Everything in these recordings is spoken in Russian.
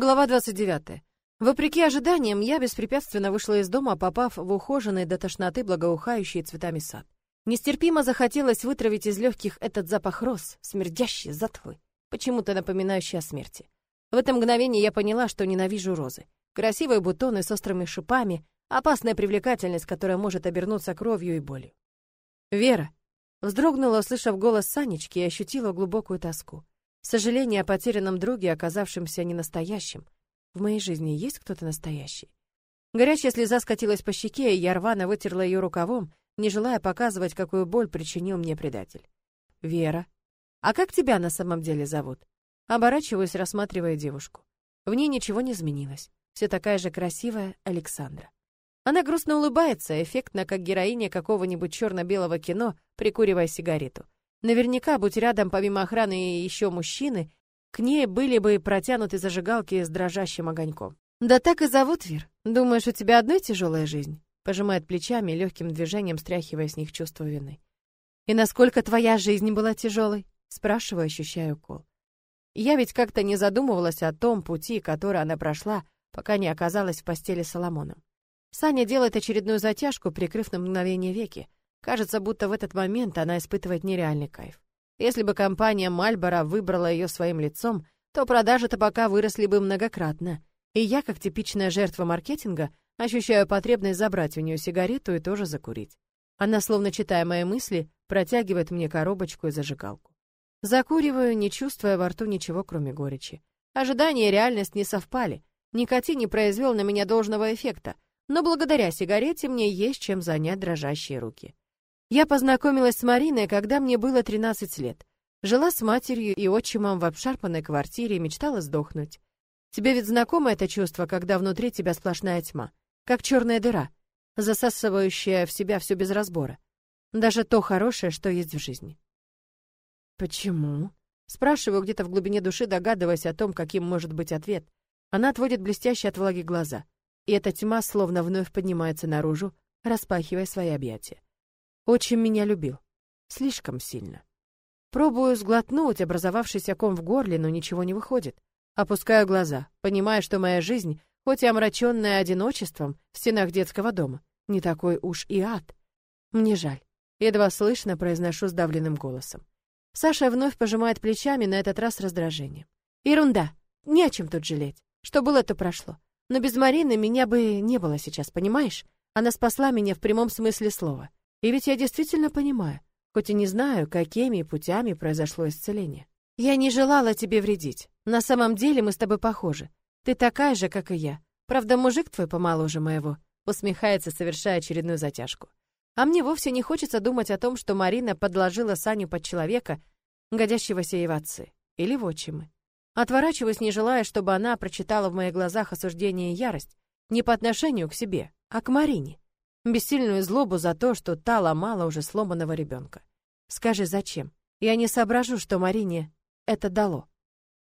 Глава 29. Вопреки ожиданиям, я беспрепятственно вышла из дома, попав в ухоженный до тошноты благоухающий цветами сад. Нестерпимо захотелось вытравить из легких этот запах роз, смердящий, затхлый, почему-то напоминающий о смерти. В это мгновение я поняла, что ненавижу розы. Красивые бутоны с острыми шипами, опасная привлекательность, которая может обернуться кровью и болью. «Вера!» Вздрогнула, услышав голос Санечки, и ощутила глубокую тоску. Сожаление о потерянном друге, оказавшемся ненастоящим. В моей жизни есть кто-то настоящий? Горячая слеза скатилась по щеке, и я рвано вытерла ее рукавом, не желая показывать, какую боль причинил мне предатель. «Вера, а как тебя на самом деле зовут?» Оборачиваюсь, рассматривая девушку. В ней ничего не изменилось. Все такая же красивая Александра. Она грустно улыбается, эффектно, как героиня какого-нибудь черно-белого кино, прикуривая сигарету. Наверняка, будь рядом помимо охраны еще мужчины, к ней были бы протянуты зажигалки с дрожащим огоньком. «Да так и зовут, Вер. Думаешь, у тебя одной тяжелая жизнь?» Пожимает плечами, легким движением стряхивая с них чувство вины. «И насколько твоя жизнь была тяжелой?» Спрашиваю, ощущая укол. Я ведь как-то не задумывалась о том пути, который она прошла, пока не оказалась в постели с Соломоном. Саня делает очередную затяжку, прикрыв на мгновение веки, Кажется, будто в этот момент она испытывает нереальный кайф. Если бы компания Мальборо выбрала ее своим лицом, то продажи табака выросли бы многократно. И я, как типичная жертва маркетинга, ощущаю потребность забрать у нее сигарету и тоже закурить. Она, словно читая мои мысли, протягивает мне коробочку и зажигалку. Закуриваю, не чувствуя во рту ничего, кроме горечи. Ожидания и реальность не совпали. Никотин не произвел на меня должного эффекта, но благодаря сигарете мне есть чем занять дрожащие руки. Я познакомилась с Мариной, когда мне было 13 лет. Жила с матерью и отчимом в обшарпанной квартире и мечтала сдохнуть. Тебе ведь знакомо это чувство, когда внутри тебя сплошная тьма, как черная дыра, засасывающая в себя все без разбора. Даже то хорошее, что есть в жизни. Почему? Спрашиваю где-то в глубине души, догадываясь о том, каким может быть ответ. Она отводит блестящие от влаги глаза, и эта тьма словно вновь поднимается наружу, распахивая свои объятия. Очень меня любил. Слишком сильно. Пробую сглотнуть образовавшийся ком в горле, но ничего не выходит. Опускаю глаза, понимая, что моя жизнь, хоть и омраченная одиночеством в стенах детского дома, не такой уж и ад. Мне жаль. Едва слышно произношу сдавленным голосом. Саша вновь пожимает плечами, на этот раз раздражением. Ерунда. Не о чем тут жалеть. Что было, то прошло. Но без Марины меня бы не было сейчас, понимаешь? Она спасла меня в прямом смысле слова. И ведь я действительно понимаю, хоть и не знаю, какими путями произошло исцеление. Я не желала тебе вредить. На самом деле мы с тобой похожи. Ты такая же, как и я. Правда, мужик твой помоложе моего. Усмехается, совершая очередную затяжку. А мне вовсе не хочется думать о том, что Марина подложила Саню под человека, годящегося ей в отцы или в отчимы. Отворачиваюсь, не желая, чтобы она прочитала в моих глазах осуждение и ярость, не по отношению к себе, а к Марине бессильную злобу за то, что та ломала уже сломанного ребенка. Скажи, зачем? Я не соображу, что Марине это дало.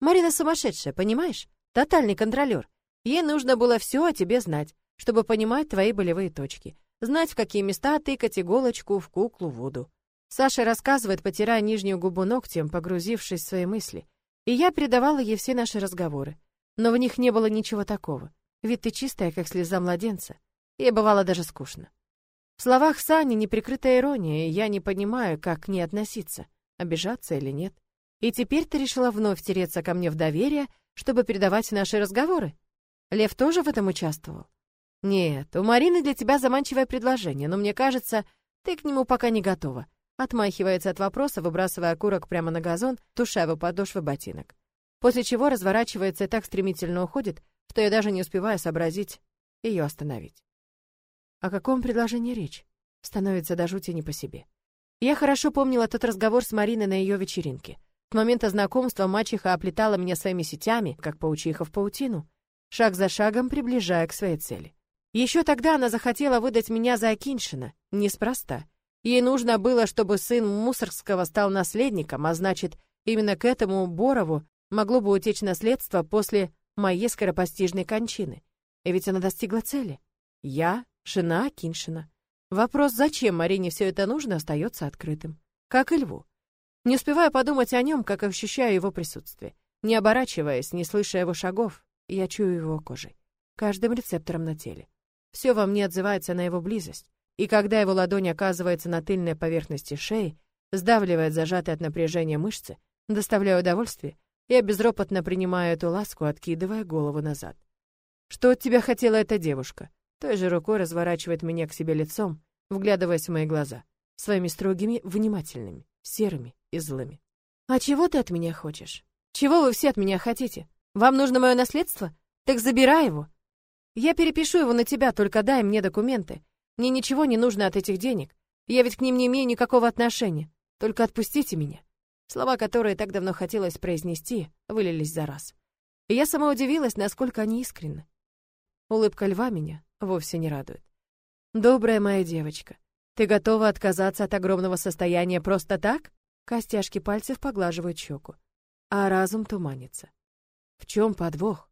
Марина сумасшедшая, понимаешь? Тотальный контролер. Ей нужно было все о тебе знать, чтобы понимать твои болевые точки, знать, в какие места тыкать иголочку в куклу воду. Саша рассказывает, потирая нижнюю губу ногтем, погрузившись в свои мысли. И я передавала ей все наши разговоры. Но в них не было ничего такого. Ведь ты чистая, как слеза младенца. Ей бывало даже скучно. В словах Сани неприкрытая ирония, и я не понимаю, как к ней относиться, обижаться или нет. И теперь ты решила вновь тереться ко мне в доверие, чтобы передавать наши разговоры? Лев тоже в этом участвовал? Нет, у Марины для тебя заманчивое предложение, но мне кажется, ты к нему пока не готова. Отмахивается от вопроса, выбрасывая окурок прямо на газон, туша его подошвы ботинок. После чего разворачивается и так стремительно уходит, что я даже не успеваю сообразить ее остановить. О каком предложении речь? Становится до жути не по себе. Я хорошо помнила тот разговор с Мариной на ее вечеринке. С момента знакомства мачеха оплетала меня своими сетями, как паучиха в паутину, шаг за шагом приближая к своей цели. Еще тогда она захотела выдать меня за Акиншина, неспроста. Ей нужно было, чтобы сын Мусоргского стал наследником, а значит, именно к этому Борову могло бы утечь наследство после моей скоропостижной кончины. И ведь она достигла цели. Я Жена Акиншина. Вопрос, зачем Марине все это нужно, остается открытым. Как и льву. Не успеваю подумать о нем, как ощущаю его присутствие. Не оборачиваясь, не слыша его шагов, Я чую его кожей, каждым рецептором на теле. Все во мне отзывается на его близость. И когда его ладонь оказывается на тыльной поверхности шеи, сдавливает зажатые от напряжения мышцы, доставляя удовольствие, я безропотно принимаю эту ласку, откидывая голову назад. Что от тебя хотела эта девушка? Той же рукой разворачивает меня к себе лицом, вглядываясь в мои глаза, своими строгими, внимательными, серыми и злыми. А чего ты от меня хочешь? Чего вы все от меня хотите? Вам нужно мое наследство? Так забирай его. Я перепишу его на тебя, только дай мне документы. Мне ничего не нужно от этих денег. Я ведь к ним не имею никакого отношения. Только отпустите меня. Слова, которые так давно хотелось произнести, вылились за раз. И я сама удивилась, насколько они искренны. Улыбка льва меня вовсе не радует. Добрая моя девочка, ты готова отказаться от огромного состояния просто так? Костяшки пальцев поглаживают щеку, а разум туманится. В чем подвох?